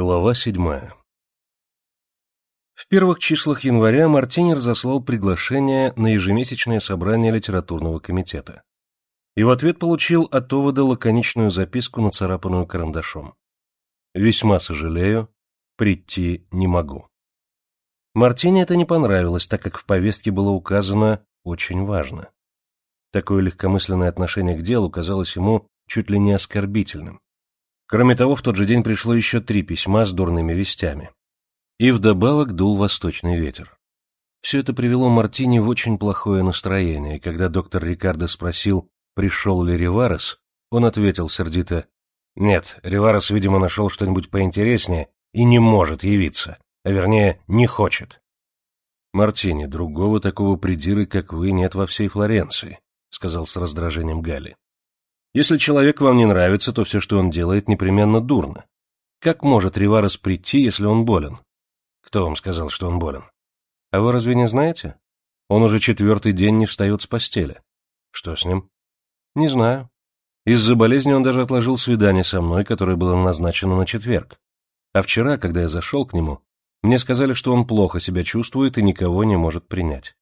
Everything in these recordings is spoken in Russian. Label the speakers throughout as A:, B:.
A: Глава седьмая В первых числах января Мартини разослал приглашение на ежемесячное собрание литературного комитета. И в ответ получил от Овода лаконичную записку, нацарапанную карандашом. «Весьма сожалею, прийти не могу». Мартине это не понравилось, так как в повестке было указано «очень важно». Такое легкомысленное отношение к делу казалось ему чуть ли не оскорбительным. Кроме того, в тот же день пришло еще три письма с дурными вестями. И вдобавок дул восточный ветер. Все это привело Мартини в очень плохое настроение, когда доктор Рикардо спросил, пришел ли Риварес, он ответил сердито, «Нет, Риварес, видимо, нашел что-нибудь поинтереснее и не может явиться, а вернее, не хочет». «Мартини, другого такого придиры, как вы, нет во всей Флоренции», — сказал с раздражением Галли. Если человек вам не нравится, то все, что он делает, непременно дурно. Как может Риварес прийти, если он болен? Кто вам сказал, что он болен? А вы разве не знаете? Он уже четвертый день не встает с постели. Что с ним? Не знаю. Из-за болезни он даже отложил свидание со мной, которое было назначено на четверг. А вчера, когда я зашел к нему, мне сказали, что он плохо себя чувствует и никого не может принять.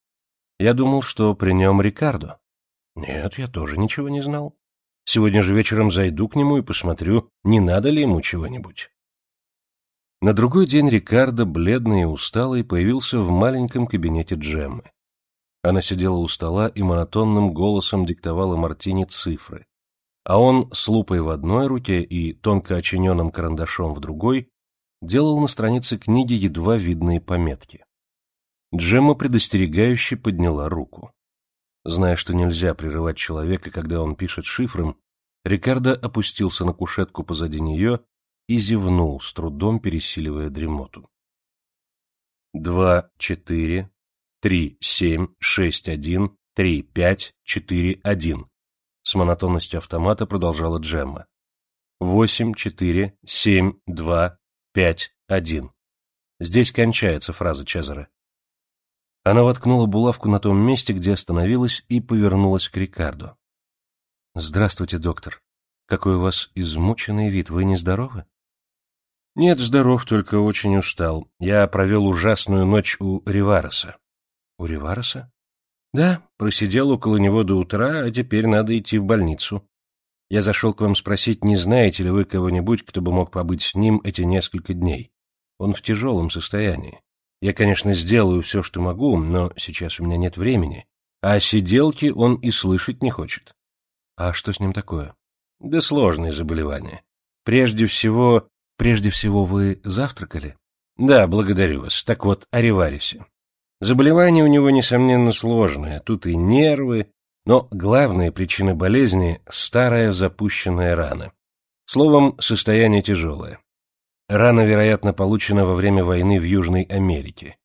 A: Я думал, что при нем Рикардо. Нет, я тоже ничего не знал. Сегодня же вечером зайду к нему и посмотрю, не надо ли ему чего-нибудь. На другой день Рикардо, бледный и усталый, появился в маленьком кабинете Джеммы. Она сидела у стола и монотонным голосом диктовала Мартине цифры, а он с лупой в одной руке и тонко очиненным карандашом в другой делал на странице книги едва видные пометки. Джемма предостерегающе подняла руку. Зная, что нельзя прерывать человека, когда он пишет шифром, Рикардо опустился на кушетку позади нее и зевнул, с трудом пересиливая дремоту. Два, четыре, три, семь, шесть, один, три, пять, четыре, один. С монотонностью автомата продолжала Джемма. Восемь, четыре, семь, два, пять, один. Здесь кончается фраза Чезаре. Она воткнула булавку на том месте, где остановилась, и повернулась к Рикардо. — Здравствуйте, доктор. Какой у вас измученный вид. Вы нездоровы? — Нет, здоров, только очень устал. Я провел ужасную ночь у Ривареса. — У Ривареса? — Да, просидел около него до утра, а теперь надо идти в больницу. Я зашел к вам спросить, не знаете ли вы кого-нибудь, кто бы мог побыть с ним эти несколько дней. Он в тяжелом состоянии. Я, конечно, сделаю все, что могу, но сейчас у меня нет времени. А о сиделке он и слышать не хочет. А что с ним такое? Да сложное заболевание. Прежде всего... Прежде всего вы завтракали? Да, благодарю вас. Так вот, о Риварисе. Заболевание у него, несомненно, сложное. Тут и нервы, но главная причина болезни – старая запущенная рана. Словом, состояние тяжелое. Рана, вероятно, получена во время войны в Южной Америке.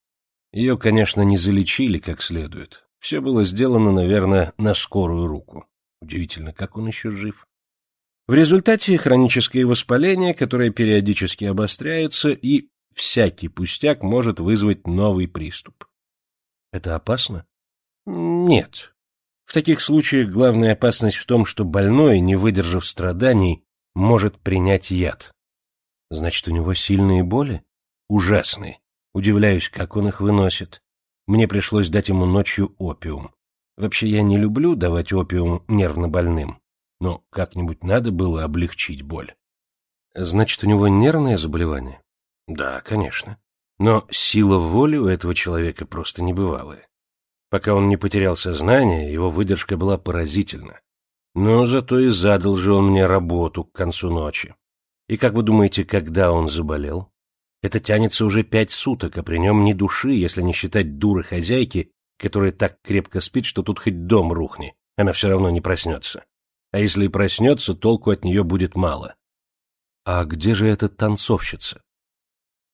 A: Ее, конечно, не залечили как следует. Все было сделано, наверное, на скорую руку. Удивительно, как он еще жив. В результате хроническое воспаление, которое периодически обостряется, и всякий пустяк может вызвать новый приступ. Это опасно? Нет. В таких случаях главная опасность в том, что больной, не выдержав страданий, может принять яд. Значит, у него сильные боли? Ужасные. Удивляюсь, как он их выносит. Мне пришлось дать ему ночью опиум. Вообще, я не люблю давать опиум нервно больным. Но как-нибудь надо было облегчить боль. Значит, у него нервное заболевание? Да, конечно. Но сила воли у этого человека просто небывалая. Пока он не потерял сознание, его выдержка была поразительна. Но зато и задал мне работу к концу ночи. И как вы думаете, когда он заболел? Это тянется уже пять суток, а при нем ни души, если не считать дуры хозяйки, которая так крепко спит, что тут хоть дом рухни, она все равно не проснется. А если и проснется, толку от нее будет мало. А где же эта танцовщица?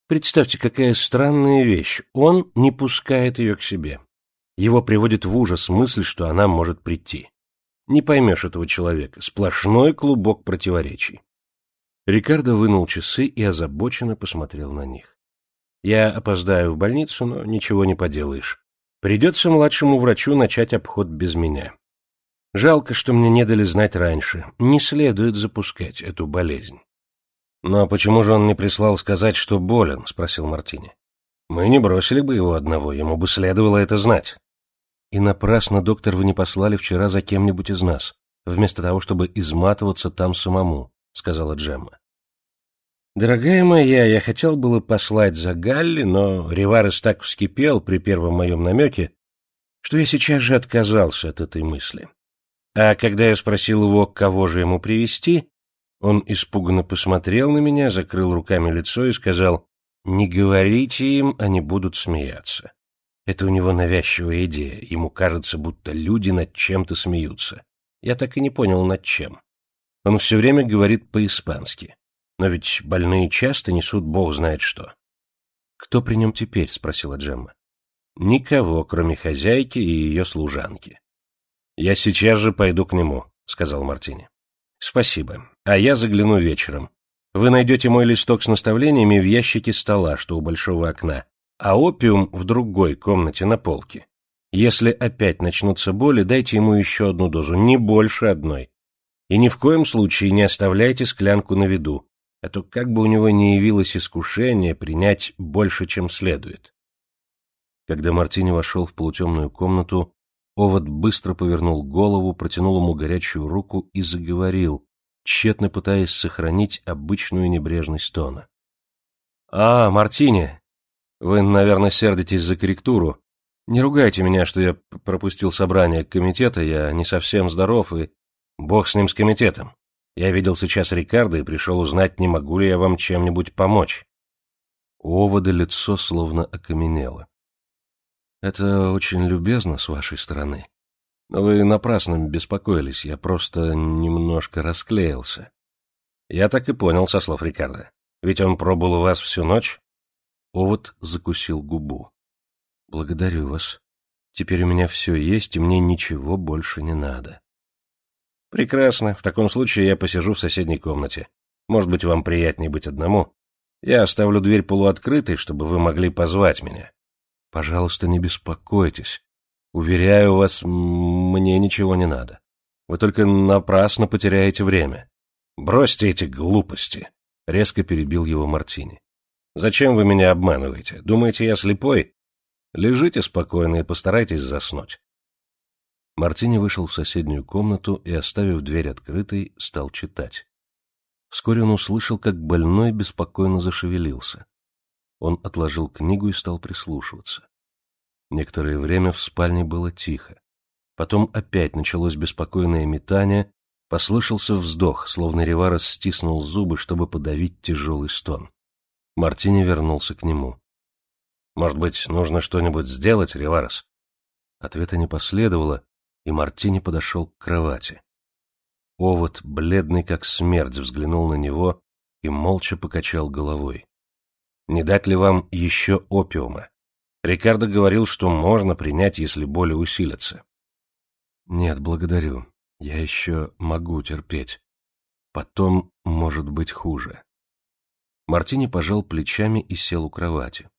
A: Представьте, какая странная вещь. Он не пускает ее к себе. Его приводит в ужас мысль, что она может прийти. Не поймешь этого человека. Сплошной клубок противоречий. Рикардо вынул часы и озабоченно посмотрел на них. Я опоздаю в больницу, но ничего не поделаешь. Придется младшему врачу начать обход без меня. Жалко, что мне не дали знать раньше. Не следует запускать эту болезнь. «Но почему же он не прислал сказать, что болен?» — спросил Мартини. «Мы не бросили бы его одного, ему бы следовало это знать». «И напрасно, доктор, вы не послали вчера за кем-нибудь из нас, вместо того, чтобы изматываться там самому», — сказала Джемма. «Дорогая моя, я хотел было послать за Галли, но Риварес так вскипел при первом моем намеке, что я сейчас же отказался от этой мысли. А когда я спросил его, кого же ему привести, он испуганно посмотрел на меня, закрыл руками лицо и сказал, «Не говорите им, они будут смеяться». Это у него навязчивая идея, ему кажется, будто люди над чем-то смеются. Я так и не понял, над чем. Он все время говорит по-испански. Но ведь больные часто несут бог знает что. — Кто при нем теперь? — спросила Джемма. — Никого, кроме хозяйки и ее служанки. — Я сейчас же пойду к нему, — сказал Мартини. — Спасибо. А я загляну вечером. Вы найдете мой листок с наставлениями в ящике стола, что у большого окна, а опиум в другой комнате на полке. Если опять начнутся боли, дайте ему еще одну дозу, не больше одной. И ни в коем случае не оставляйте склянку на виду, а то как бы у него не явилось искушение принять больше, чем следует. Когда Мартини вошел в полутемную комнату, Овод быстро повернул голову, протянул ему горячую руку и заговорил, тщетно пытаясь сохранить обычную небрежность тона. — А, Мартини, вы, наверное, сердитесь за корректуру. Не ругайте меня, что я пропустил собрание комитета, я не совсем здоров и... Бог с ним, с комитетом. Я видел сейчас Рикардо и пришел узнать, не могу ли я вам чем-нибудь помочь. У овода лицо словно окаменело. — Это очень любезно с вашей стороны. Но вы напрасно беспокоились, я просто немножко расклеился. Я так и понял со слов Рикардо. Ведь он пробыл у вас всю ночь? Овод закусил губу. — Благодарю вас. Теперь у меня все есть, и мне ничего больше не надо. Прекрасно. В таком случае я посижу в соседней комнате. Может быть, вам приятнее быть одному. Я оставлю дверь полуоткрытой, чтобы вы могли позвать меня. Пожалуйста, не беспокойтесь. Уверяю вас, мне ничего не надо. Вы только напрасно потеряете время. Бросьте эти глупости, — резко перебил его Мартини. Зачем вы меня обманываете? Думаете, я слепой? Лежите спокойно и постарайтесь заснуть. Мартини вышел в соседнюю комнату и, оставив дверь открытой, стал читать. Вскоре он услышал, как больной беспокойно зашевелился. Он отложил книгу и стал прислушиваться. Некоторое время в спальне было тихо. Потом опять началось беспокойное метание, послышался вздох, словно Реварес стиснул зубы, чтобы подавить тяжелый стон. Мартини вернулся к нему. — Может быть, нужно что-нибудь сделать, Реварес? Ответа не последовало, и Мартини подошел к кровати. Овод, бледный как смерть, взглянул на него и молча покачал головой. — Не дать ли вам еще опиума? Рикардо говорил, что можно принять, если боли усилятся. — Нет, благодарю. Я еще могу терпеть. Потом может быть хуже. Мартини пожал плечами и сел у кровати.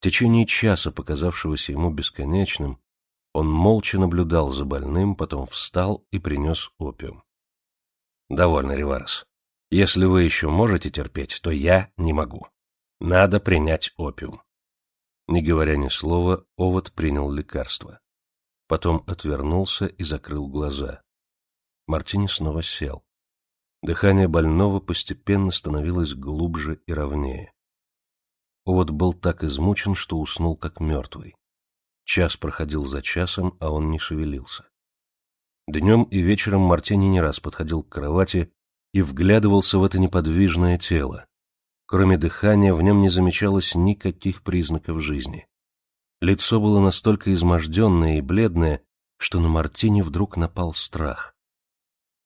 A: В течение часа, показавшегося ему бесконечным, он молча наблюдал за больным, потом встал и принес опиум. — Довольно, Риварес. Если вы еще можете терпеть, то я не могу. Надо принять опиум. Не говоря ни слова, овод принял лекарство. Потом отвернулся и закрыл глаза. Мартини снова сел. Дыхание больного постепенно становилось глубже и ровнее. Овод был так измучен, что уснул как мертвый. Час проходил за часом, а он не шевелился. Днем и вечером Мартини не раз подходил к кровати и вглядывался в это неподвижное тело. Кроме дыхания в нем не замечалось никаких признаков жизни. Лицо было настолько изможденное и бледное, что на Мартини вдруг напал страх.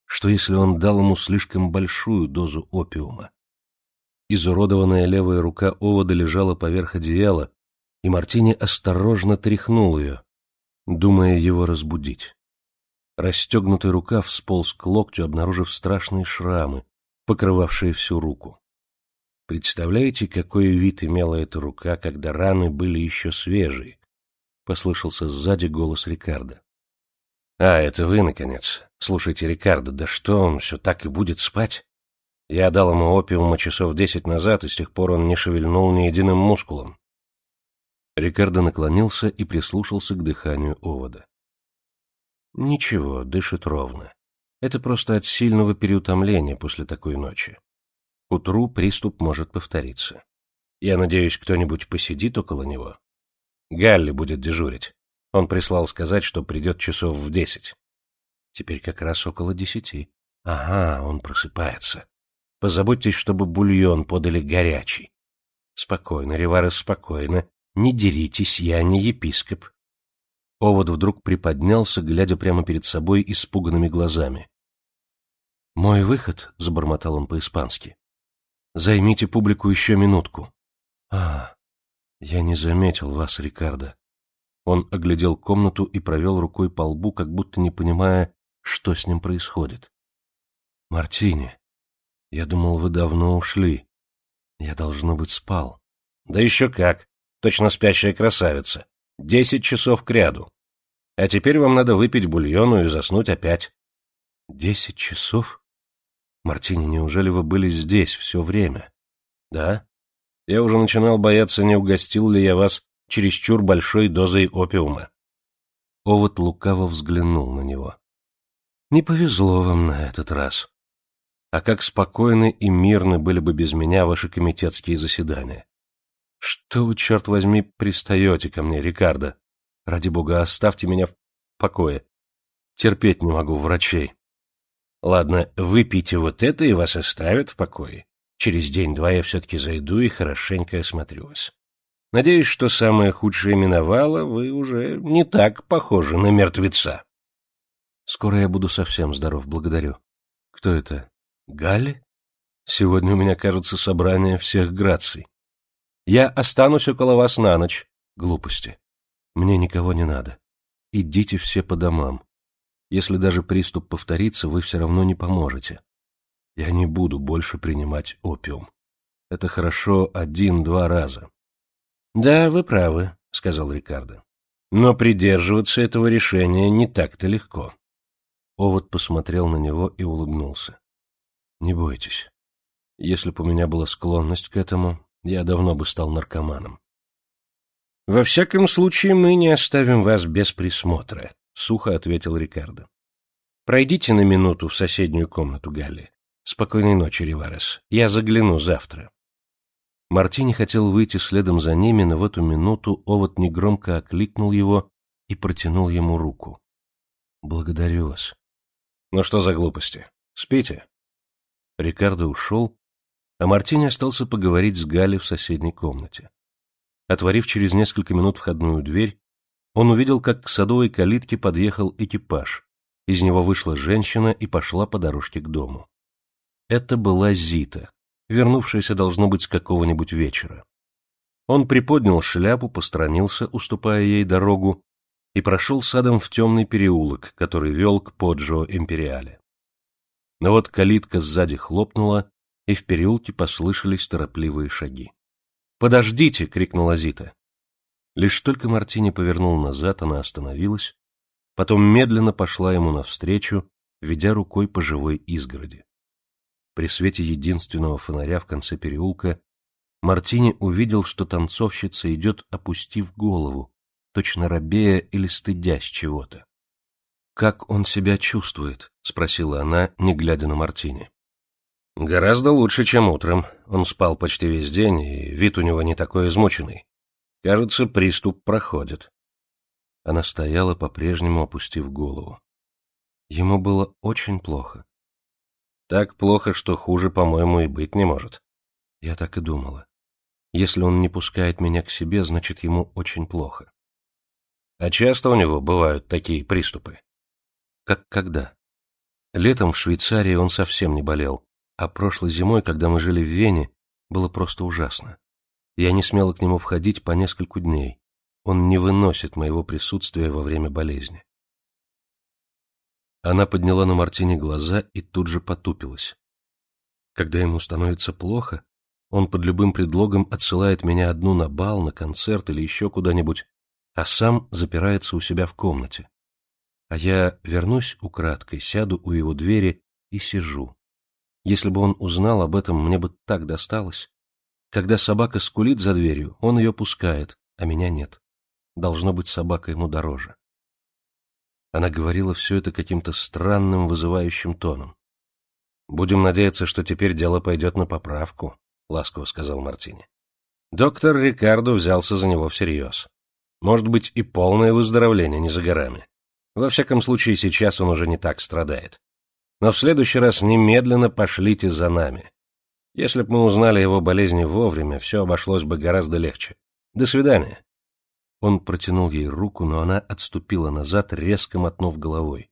A: Что если он дал ему слишком большую дозу опиума? Изуродованная левая рука овода лежала поверх одеяла, и Мартини осторожно тряхнул ее, думая его разбудить. Расстегнутый рукав сполз к локтю, обнаружив страшные шрамы, покрывавшие всю руку. Представляете, какой вид имела эта рука, когда раны были еще свежие? Послышался сзади голос Рикардо. — А, это вы, наконец. Слушайте, Рикардо, да что он все так и будет спать? Я дал ему опиума часов десять назад, и с тех пор он не шевельнул ни единым мускулом. Рикардо наклонился и прислушался к дыханию овода. Ничего, дышит ровно. Это просто от сильного переутомления после такой ночи. К утру приступ может повториться. Я надеюсь, кто-нибудь посидит около него. Галли будет дежурить. Он прислал сказать, что придет часов в десять. Теперь как раз около десяти. Ага, он просыпается. Позаботьтесь, чтобы бульон подали горячий. Спокойно, Реварес, спокойно. Не деритесь, я не епископ. Овод вдруг приподнялся, глядя прямо перед собой испуганными глазами. «Мой выход», — забормотал он по-испански. «Займите публику еще минутку». «А, я не заметил вас, Рикардо». Он оглядел комнату и провел рукой по лбу, как будто не понимая, что с ним происходит. «Мартини, я думал, вы давно ушли. Я, должно быть, спал». «Да еще как! Точно спящая красавица. Десять часов кряду. А теперь вам надо выпить бульону и заснуть опять». «Десять часов? Мартини, неужели вы были здесь все время?» «Да. Я уже начинал бояться, не угостил ли я вас чересчур большой дозой опиума». Овод лукаво взглянул на него. «Не повезло вам на этот раз. А как спокойны и мирны были бы без меня ваши комитетские заседания. Что вы, черт возьми, пристаете ко мне, Рикардо? Ради бога, оставьте меня в покое. Терпеть не могу врачей. Ладно, выпейте вот это, и вас оставят в покое. Через день-два я все-таки зайду и хорошенько осмотрю вас. Надеюсь, что самое худшее миновало, вы уже не так похожи на мертвеца. Скоро я буду совсем здоров, благодарю. Кто это? Галли? Сегодня у меня, кажется, собрание всех граций. Я останусь около вас на ночь. Глупости. Мне никого не надо. Идите все по домам. Если даже приступ повторится, вы все равно не поможете. Я не буду больше принимать опиум. Это хорошо один-два раза. — Да, вы правы, — сказал Рикардо. — Но придерживаться этого решения не так-то легко. Овод посмотрел на него и улыбнулся. — Не бойтесь. Если бы у меня была склонность к этому, я давно бы стал наркоманом. — Во всяком случае, мы не оставим вас без присмотра, — сухо ответил Рикардо. — Пройдите на минуту в соседнюю комнату, Галли. Спокойной ночи, Риварес. Я загляну завтра. Мартини хотел выйти следом за ними, но в эту минуту овод негромко окликнул его и протянул ему руку. — Благодарю вас. — Ну что за глупости? Спите? Рикардо ушел, а Мартини остался поговорить с Галей в соседней комнате. Отворив через несколько минут входную дверь, он увидел, как к садовой калитке подъехал экипаж. Из него вышла женщина и пошла по дорожке к дому. Это была Зита, вернувшаяся, должно быть, с какого-нибудь вечера. Он приподнял шляпу, посторонился, уступая ей дорогу, и прошел садом в темный переулок, который вел к Поджо Империале. Но вот калитка сзади хлопнула, и в переулке послышались торопливые шаги. «Подождите!» — крикнула Зита. Лишь только Мартини повернул назад, она остановилась, потом медленно пошла ему навстречу, ведя рукой по живой изгороди. При свете единственного фонаря в конце переулка Мартини увидел, что танцовщица идет, опустив голову, точно робея или стыдясь чего-то. «Как он себя чувствует?» — спросила она, не глядя на Мартини. Гораздо лучше, чем утром. Он спал почти весь день, и вид у него не такой измученный. Кажется, приступ проходит. Она стояла, по-прежнему опустив голову. Ему было очень плохо. Так плохо, что хуже, по-моему, и быть не может. Я так и думала. Если он не пускает меня к себе, значит, ему очень плохо. А часто у него бывают такие приступы? Как когда? Летом в Швейцарии он совсем не болел, а прошлой зимой, когда мы жили в Вене, было просто ужасно. Я не смела к нему входить по нескольку дней. Он не выносит моего присутствия во время болезни. Она подняла на Мартине глаза и тут же потупилась. Когда ему становится плохо, он под любым предлогом отсылает меня одну на бал, на концерт или еще куда-нибудь, а сам запирается у себя в комнате. А я вернусь украдкой, сяду у его двери и сижу, Если бы он узнал об этом, мне бы так досталось. Когда собака скулит за дверью, он ее пускает, а меня нет. Должно быть, собака ему дороже. Она говорила все это каким-то странным, вызывающим тоном. «Будем надеяться, что теперь дело пойдет на поправку», — ласково сказал Мартини. Доктор Рикардо взялся за него всерьез. Может быть, и полное выздоровление не за горами. Во всяком случае, сейчас он уже не так страдает. Но в следующий раз немедленно пошлите за нами. Если бы мы узнали его болезни вовремя, все обошлось бы гораздо легче. До свидания. Он протянул ей руку, но она отступила назад, резко мотнув головой.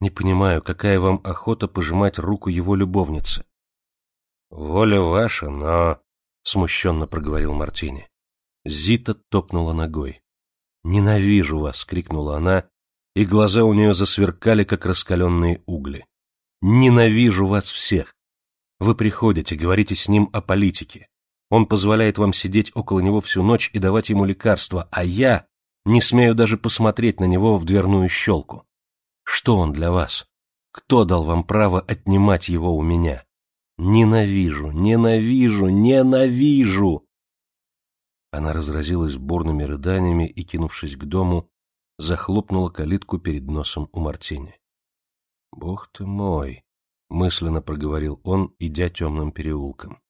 A: Не понимаю, какая вам охота пожимать руку его любовницы. Воля ваша, но... Смущенно проговорил Мартини. Зита топнула ногой. «Ненавижу вас!» — крикнула она, и глаза у нее засверкали, как раскаленные угли. «Ненавижу вас всех! Вы приходите, говорите с ним о политике. Он позволяет вам сидеть около него всю ночь и давать ему лекарства, а я не смею даже посмотреть на него в дверную щелку. Что он для вас? Кто дал вам право отнимать его у меня? Ненавижу, ненавижу, ненавижу!» Она разразилась бурными рыданиями и, кинувшись к дому, захлопнула калитку перед носом у Мартини. «Бог ты мой!» — мысленно проговорил он, идя темным переулком.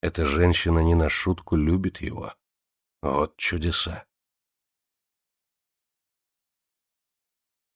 A: «Эта женщина не на шутку любит его. Вот чудеса!»